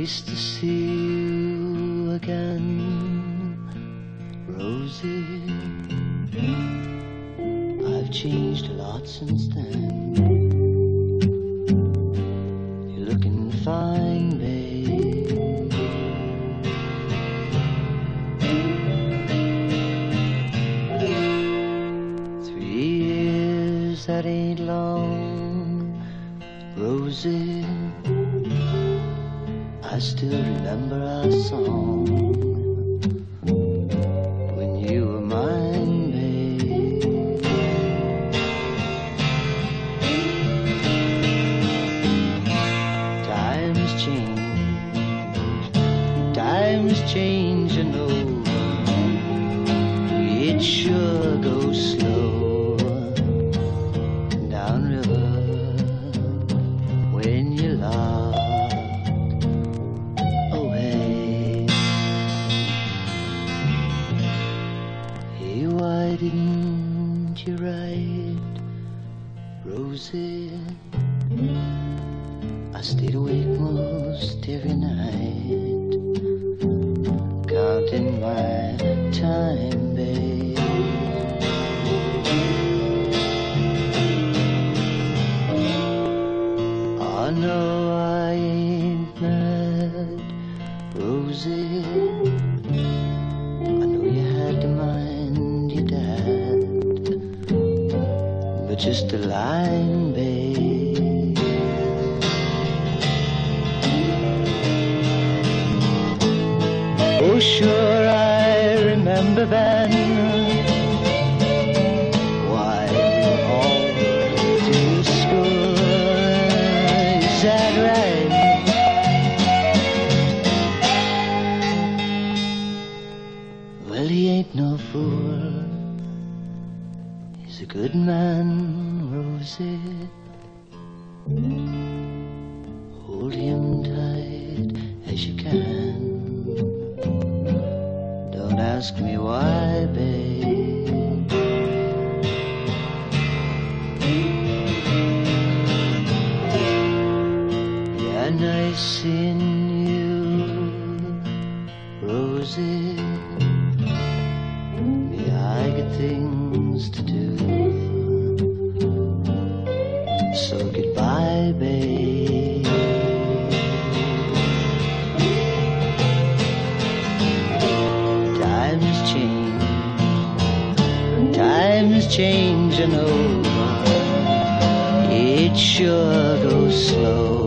Nice to see you again, Rosie. I've changed a lot since then. You're looking fine, babe. Three years, that ain't long, Rosie. I still remember our song when you were mine, babe. Times change, times change, you know. It sure goes slow why didn't you write, Rosie? I stayed awake most every night, counting my time, babe. Oh no, I ain't mad, Rosie. Just a line, babe. Oh, sure, I remember then. Why we all school. Is that right? Well, he ain't no fool. A good man, Rosie. Hold him tight as you can. Don't ask me why, babe. Yeah, nice seeing you, Rosie. So goodbye, babe. Times change, times changing over. It sure goes slow